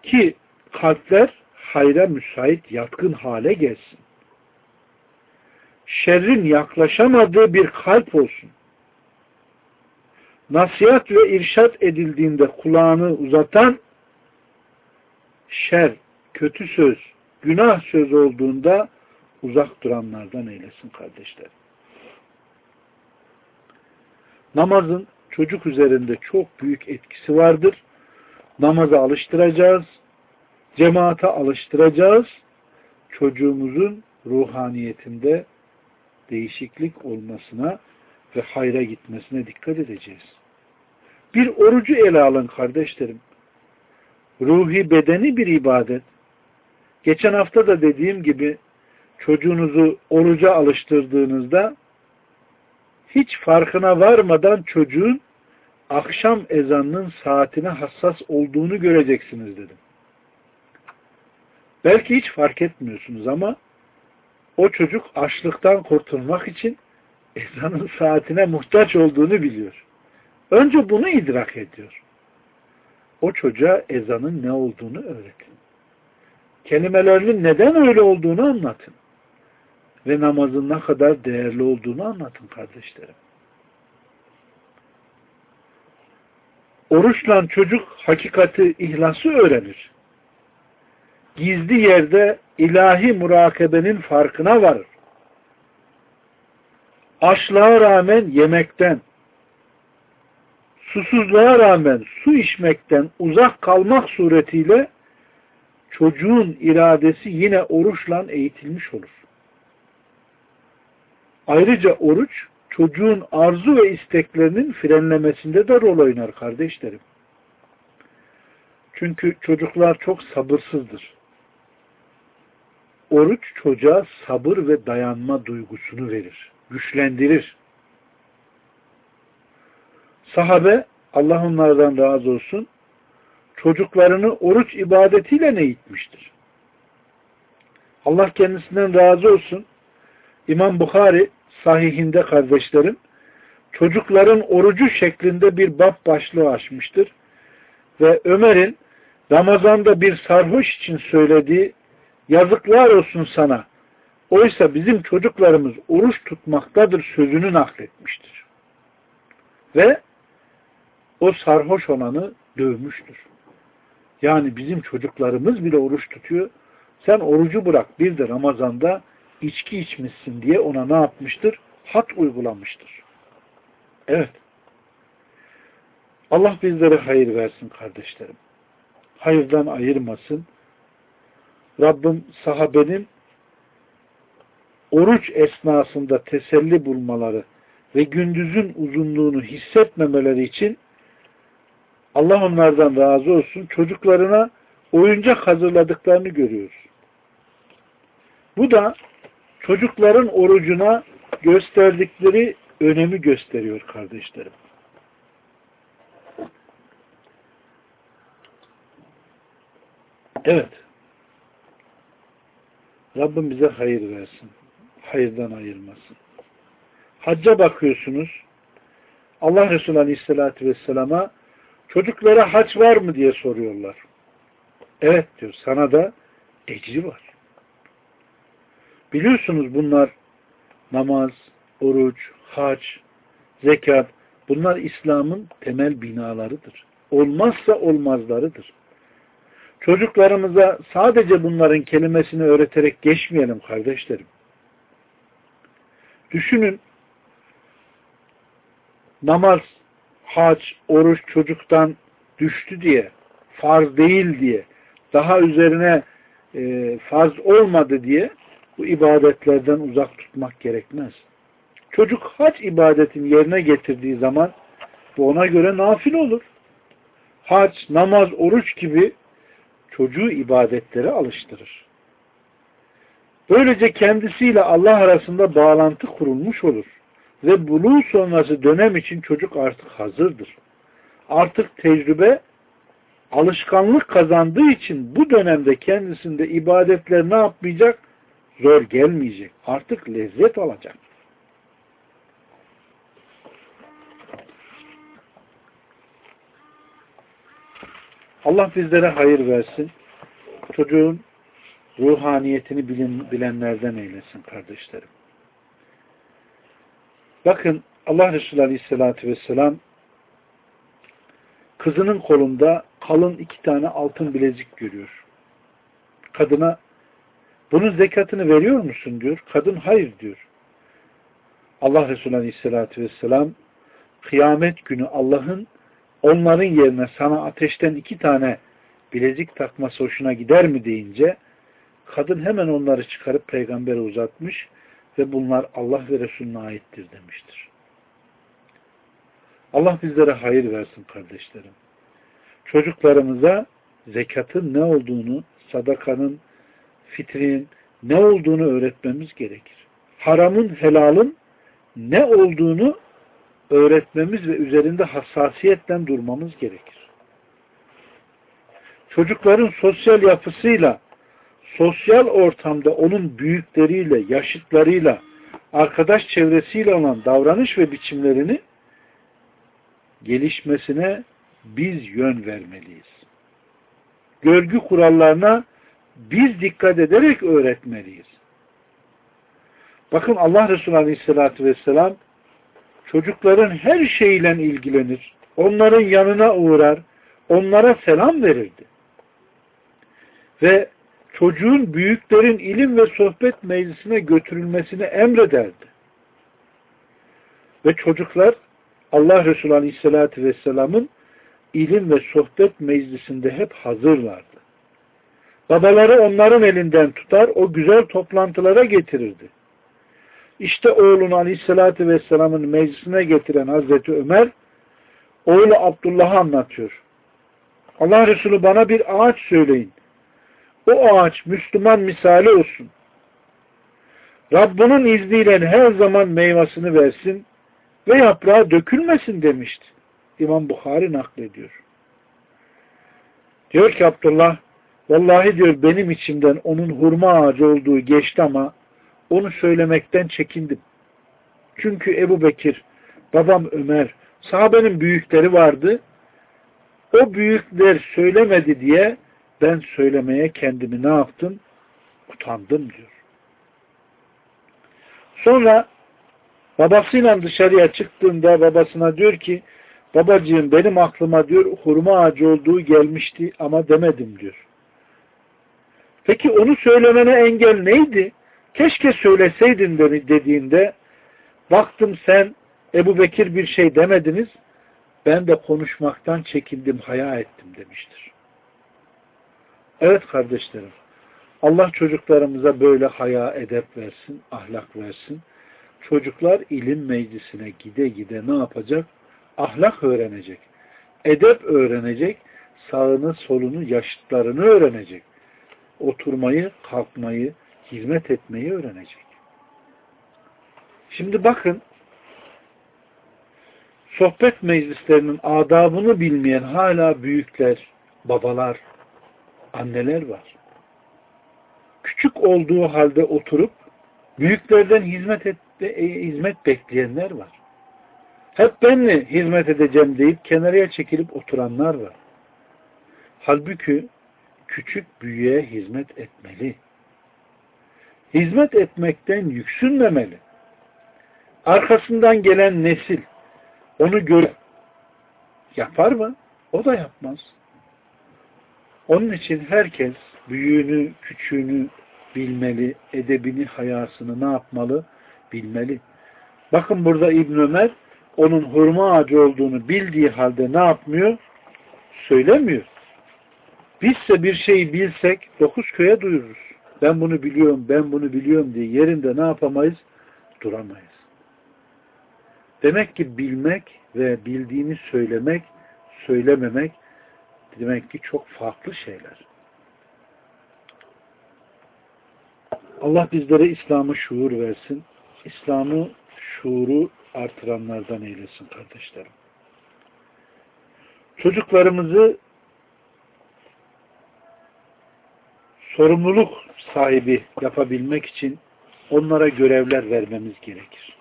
Speaker 1: Ki kalpler hayra müsait yatkın hale gelsin. Şerrin yaklaşamadığı bir kalp olsun. Nasihat ve irşat edildiğinde kulağını uzatan şer, kötü söz, günah söz olduğunda uzak duranlardan eylesin kardeşler. Namazın çocuk üzerinde çok büyük etkisi vardır. Namaza alıştıracağız, cemaate alıştıracağız. Çocuğumuzun ruhaniyetinde değişiklik olmasına ve hayra gitmesine dikkat edeceğiz. Bir orucu ele alın kardeşlerim. Ruhi bedeni bir ibadet. Geçen hafta da dediğim gibi çocuğunuzu oruca alıştırdığınızda hiç farkına varmadan çocuğun akşam ezanının saatine hassas olduğunu göreceksiniz dedim. Belki hiç fark etmiyorsunuz ama o çocuk açlıktan kurtulmak için ezanın saatine muhtaç olduğunu biliyor. Önce bunu idrak ediyor. O çocuğa ezanın ne olduğunu öğretin. Kelimelerinin neden öyle olduğunu anlatın. Ve namazın ne kadar değerli olduğunu anlatın kardeşlerim. Oruçla çocuk hakikati, ihlası öğrenir. Gizli yerde ilahi murakabenin farkına varır. Açlığa rağmen yemekten, susuzluğa rağmen su içmekten uzak kalmak suretiyle çocuğun iradesi yine oruçla eğitilmiş olur. Ayrıca oruç çocuğun arzu ve isteklerinin frenlemesinde de rol oynar kardeşlerim. Çünkü çocuklar çok sabırsızdır. Oruç çocuğa sabır ve dayanma duygusunu verir, güçlendirir. Sahabe, Allah onlardan razı olsun, çocuklarını oruç ibadetiyle ne eğitmiştir? Allah kendisinden razı olsun. İmam Bukhari sahihinde kardeşlerim çocukların orucu şeklinde bir bab başlığı açmıştır. Ve Ömer'in Ramazan'da bir sarhoş için söylediği yazıklar olsun sana. Oysa bizim çocuklarımız oruç tutmaktadır sözünü nakletmiştir. Ve o sarhoş olanı dövmüştür. Yani bizim çocuklarımız bile oruç tutuyor. Sen orucu bırak bir de Ramazan'da içki içmişsin diye ona ne yapmıştır? Hat uygulamıştır. Evet. Allah bizlere hayır versin kardeşlerim. Hayırdan ayırmasın. Rabbim sahabenin oruç esnasında teselli bulmaları ve gündüzün uzunluğunu hissetmemeleri için Allah onlardan razı olsun çocuklarına oyuncak hazırladıklarını görüyoruz. Bu da çocukların orucuna gösterdikleri önemi gösteriyor kardeşlerim. Evet. Rabbim bize hayır versin. Hayırdan ayırmasın. Hacca bakıyorsunuz. Allah Resulü Aleyhisselatü Vesselam'a çocuklara haç var mı diye soruyorlar. Evet diyor. Sana da ecri var. Biliyorsunuz bunlar namaz, oruç, hac, zekat bunlar İslam'ın temel binalarıdır. Olmazsa olmazlarıdır. Çocuklarımıza sadece bunların kelimesini öğreterek geçmeyelim kardeşlerim. Düşünün namaz, hac, oruç çocuktan düştü diye, farz değil diye, daha üzerine e, farz olmadı diye bu ibadetlerden uzak tutmak gerekmez. Çocuk hac ibadetini yerine getirdiği zaman bu ona göre nafil olur. Hac, namaz, oruç gibi çocuğu ibadetlere alıştırır. Böylece kendisiyle Allah arasında bağlantı kurulmuş olur. Ve buluğ sonrası dönem için çocuk artık hazırdır. Artık tecrübe alışkanlık kazandığı için bu dönemde kendisinde ibadetler ne yapmayacak? Zor gelmeyecek. Artık lezzet alacak. Allah bizlere hayır versin. Çocuğun ruhaniyetini bilin, bilenlerden eylesin kardeşlerim. Bakın Allah Resulü Aleyhisselatü Vesselam kızının kolunda kalın iki tane altın bilezik görüyor. Kadına bunun zekatını veriyor musun diyor. Kadın hayır diyor. Allah Resulü Aleyhisselatü Vesselam kıyamet günü Allah'ın onların yerine sana ateşten iki tane bilezik takması hoşuna gider mi deyince kadın hemen onları çıkarıp peygambere uzatmış ve bunlar Allah ve Resulüne aittir demiştir. Allah bizlere hayır versin kardeşlerim. Çocuklarımıza zekatın ne olduğunu, sadakanın, fitrin ne olduğunu öğretmemiz gerekir. Haramın, helalın ne olduğunu öğretmemiz ve üzerinde hassasiyetle durmamız gerekir. Çocukların sosyal yapısıyla, sosyal ortamda onun büyükleriyle, yaşıtlarıyla, arkadaş çevresiyle olan davranış ve biçimlerini gelişmesine biz yön vermeliyiz. Görgü kurallarına biz dikkat ederek öğretmeliyiz. Bakın Allah Resulü Aleyhisselatü Vesselam çocukların her şeyle ilgilenir. Onların yanına uğrar. Onlara selam verirdi. Ve çocuğun büyüklerin ilim ve sohbet meclisine götürülmesini emrederdi. Ve çocuklar Allah Resulü Aleyhisselatü Vesselam'ın ilim ve sohbet meclisinde hep hazırlardı. Babaları onların elinden tutar, o güzel toplantılara getirirdi. İşte oğlunu Aleyhisselatü Vesselam'ın meclisine getiren Hazreti Ömer, oğlu Abdullah'a anlatıyor. Allah Resulü bana bir ağaç söyleyin. O ağaç Müslüman misali olsun. Rabbinin izniyle her zaman meyvasını versin ve yaprağı dökülmesin demişti. İmam Bukhari naklediyor. Diyor ki Abdullah, vallahi diyor benim içimden onun hurma ağacı olduğu geçti ama onu söylemekten çekindim. Çünkü Ebu Bekir, babam Ömer, sahabenin büyükleri vardı. O büyükler söylemedi diye ben söylemeye kendimi ne yaptım? Utandım diyor. Sonra babasıyla dışarıya çıktığında babasına diyor ki babacığım benim aklıma diyor hurma ağacı olduğu gelmişti ama demedim diyor. Peki onu söylemene engel neydi? Keşke söyleseydin dediğinde baktım sen Ebu Bekir bir şey demediniz ben de konuşmaktan çekindim, haya ettim demiştir. Evet kardeşlerim Allah çocuklarımıza böyle haya edep versin, ahlak versin. Çocuklar ilim meclisine gide gide ne yapacak? Ahlak öğrenecek. Edep öğrenecek. Sağını, solunu, yaşıtlarını öğrenecek. Oturmayı, kalkmayı, hizmet etmeyi öğrenecek. Şimdi bakın sohbet meclislerinin adabını bilmeyen hala büyükler, babalar, anneler var. Küçük olduğu halde oturup büyüklerden hizmet et, e, hizmet bekleyenler var. Hep ben mi hizmet edeceğim deyip kenarıya çekilip oturanlar var. Halbuki küçük büyüğe hizmet etmeli hizmet etmekten yüksünmemeli. Arkasından gelen nesil onu gör yapar mı? O da yapmaz. Onun için herkes büyüğünü, küçüğünü bilmeli, edebini, hayasını ne yapmalı? Bilmeli. Bakın burada İbn Ömer onun hurma ağacı olduğunu bildiği halde ne yapmıyor? Söylemiyor. Bizse bir şeyi bilsek dokuz köye duyururuz ben bunu biliyorum, ben bunu biliyorum diye yerinde ne yapamayız? Duramayız. Demek ki bilmek ve bildiğini söylemek, söylememek demek ki çok farklı şeyler. Allah bizlere İslam'ı şuur versin. İslam'ı şuuru artıranlardan eylesin kardeşlerim. Çocuklarımızı sorumluluk sahibi yapabilmek için onlara görevler vermemiz gerekir.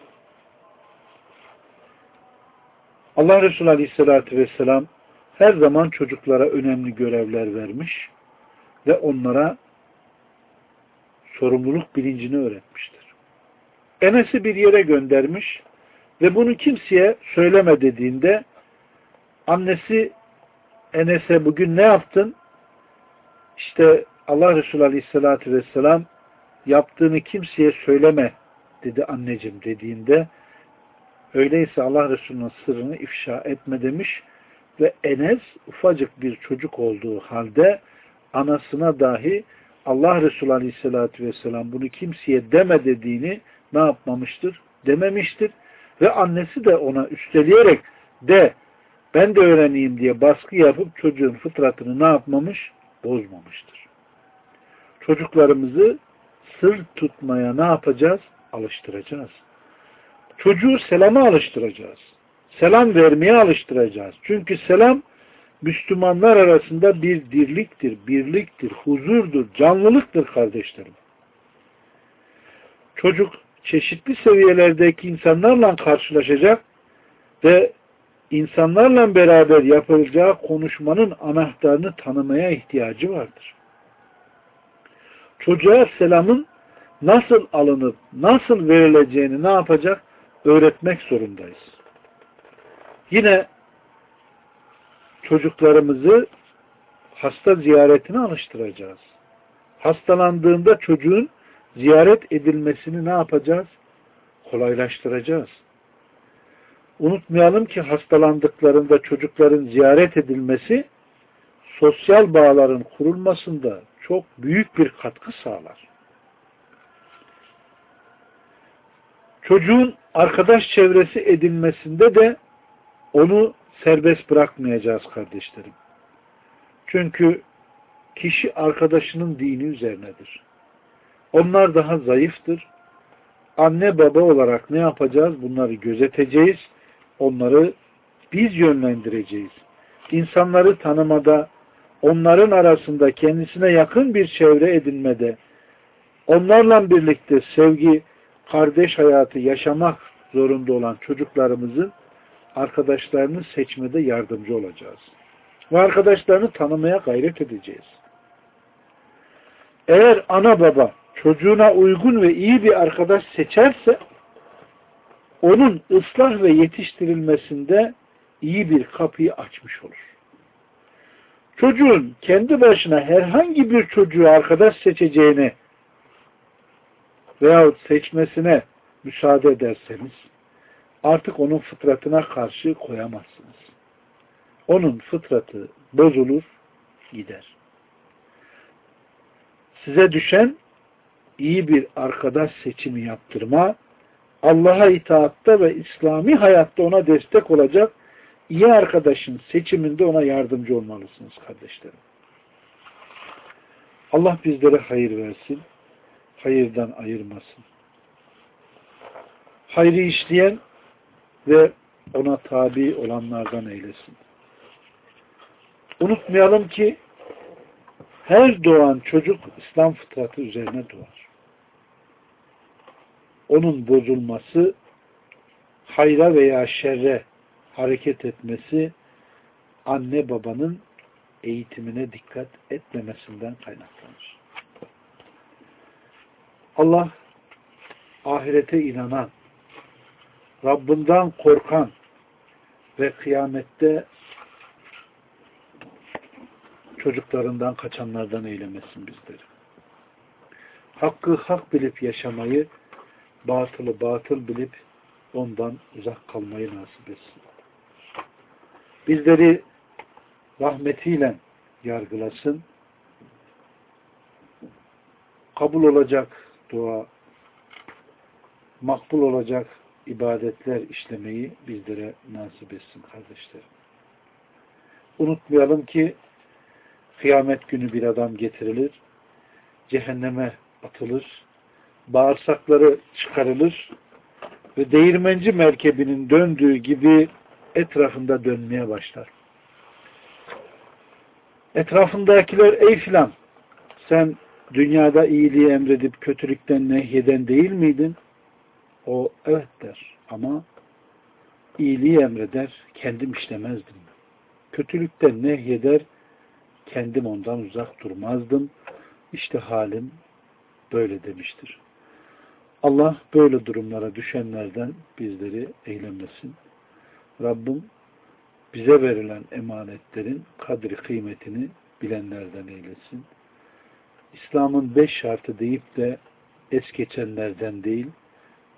Speaker 1: Allah Resulü Aleyhisselatü Vesselam her zaman çocuklara önemli görevler vermiş ve onlara sorumluluk bilincini öğretmiştir. Enes'i bir yere göndermiş ve bunu kimseye söyleme dediğinde annesi Enes'e bugün ne yaptın? İşte Allah Resulü Aleyhisselatü Vesselam yaptığını kimseye söyleme dedi anneciğim dediğinde öyleyse Allah Resulü'nün sırrını ifşa etme demiş ve Enes ufacık bir çocuk olduğu halde anasına dahi Allah Resulü Aleyhisselatü Vesselam bunu kimseye deme dediğini ne yapmamıştır? Dememiştir. Ve annesi de ona üsteleyerek de ben de öğreneyim diye baskı yapıp çocuğun fıtratını ne yapmamış? Bozmamıştır. Çocuklarımızı sır tutmaya ne yapacağız? Alıştıracağız. Çocuğu selama alıştıracağız. Selam vermeye alıştıracağız. Çünkü selam Müslümanlar arasında bir dirliktir, birliktir, huzurdur, canlılıktır kardeşlerim. Çocuk çeşitli seviyelerdeki insanlarla karşılaşacak ve insanlarla beraber yapılacağı konuşmanın anahtarını tanımaya ihtiyacı vardır. Çocuğa selamın nasıl alınıp nasıl verileceğini ne yapacak? Öğretmek zorundayız. Yine çocuklarımızı hasta ziyaretine alıştıracağız. Hastalandığında çocuğun ziyaret edilmesini ne yapacağız? Kolaylaştıracağız. Unutmayalım ki hastalandıklarında çocukların ziyaret edilmesi sosyal bağların kurulmasında çok büyük bir katkı sağlar. Çocuğun arkadaş çevresi edinmesinde de onu serbest bırakmayacağız kardeşlerim. Çünkü kişi arkadaşının dini üzerinedir. Onlar daha zayıftır. Anne baba olarak ne yapacağız? Bunları gözeteceğiz. Onları biz yönlendireceğiz. İnsanları tanımada, onların arasında kendisine yakın bir çevre edinmede, onlarla birlikte sevgi, kardeş hayatı yaşamak zorunda olan çocuklarımızın arkadaşlarını seçmede yardımcı olacağız. Ve arkadaşlarını tanımaya gayret edeceğiz. Eğer ana baba çocuğuna uygun ve iyi bir arkadaş seçerse onun ıslah ve yetiştirilmesinde iyi bir kapıyı açmış olur. Çocuğun kendi başına herhangi bir çocuğu arkadaş seçeceğini veyahut seçmesine müsaade ederseniz artık onun fıtratına karşı koyamazsınız. Onun fıtratı bozulur, gider. Size düşen iyi bir arkadaş seçimi yaptırma, Allah'a itaatta ve İslami hayatta ona destek olacak iyi arkadaşın seçiminde ona yardımcı olmalısınız kardeşlerim. Allah bizlere hayır versin, hayırdan ayırmasın. Hayrı işleyen ve ona tabi olanlardan eylesin. Unutmayalım ki her doğan çocuk İslam fıtratı üzerine doğar. Onun bozulması hayra veya şerre hareket etmesi anne babanın eğitimine dikkat etmemesinden kaynaklanır. Allah ahirete inanan Rabbinden korkan ve kıyamette çocuklarından kaçanlardan eylemesin bizleri. Hakkı hak bilip yaşamayı, batılı batıl bilip ondan uzak kalmayı nasip etsin. Bizleri rahmetiyle yargılasın. Kabul olacak dua, makbul olacak ibadetler işlemeyi bizlere nasip etsin kardeşlerim. Unutmayalım ki kıyamet günü bir adam getirilir, cehenneme atılır, bağırsakları çıkarılır ve değirmenci merkebinin döndüğü gibi etrafında dönmeye başlar. Etrafındakiler ey filan sen dünyada iyiliği emredip kötülükten nehyeden değil miydin? O evet der ama iyiliği emreder, kendim işlemezdim. kötülükten nehyeder, kendim ondan uzak durmazdım. İşte halim böyle demiştir. Allah böyle durumlara düşenlerden bizleri eylemesin. Rabbim bize verilen emanetlerin kadri kıymetini bilenlerden eylesin. İslam'ın beş şartı deyip de es geçenlerden değil,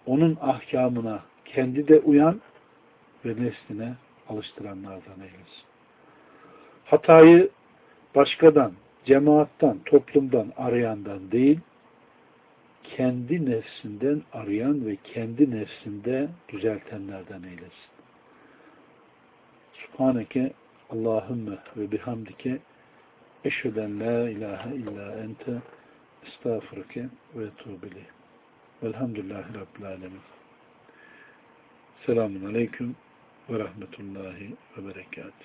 Speaker 1: onun ahkamına kendi de uyan ve nesline alıştıranlardan eylesin. Hatayı başkadan, cemaattan, toplumdan arayandan değil, kendi nefsinden arayan ve kendi nefsinde düzeltenlerden eylesin. Subhaneke Allahümme ve bihamdike eşheden la ilahe illa ente estağfurke ve etubili. Velhamdülillahi Rabbil Alemin. Selamun Aleyküm ve Rahmetullahi ve Berekatuhu.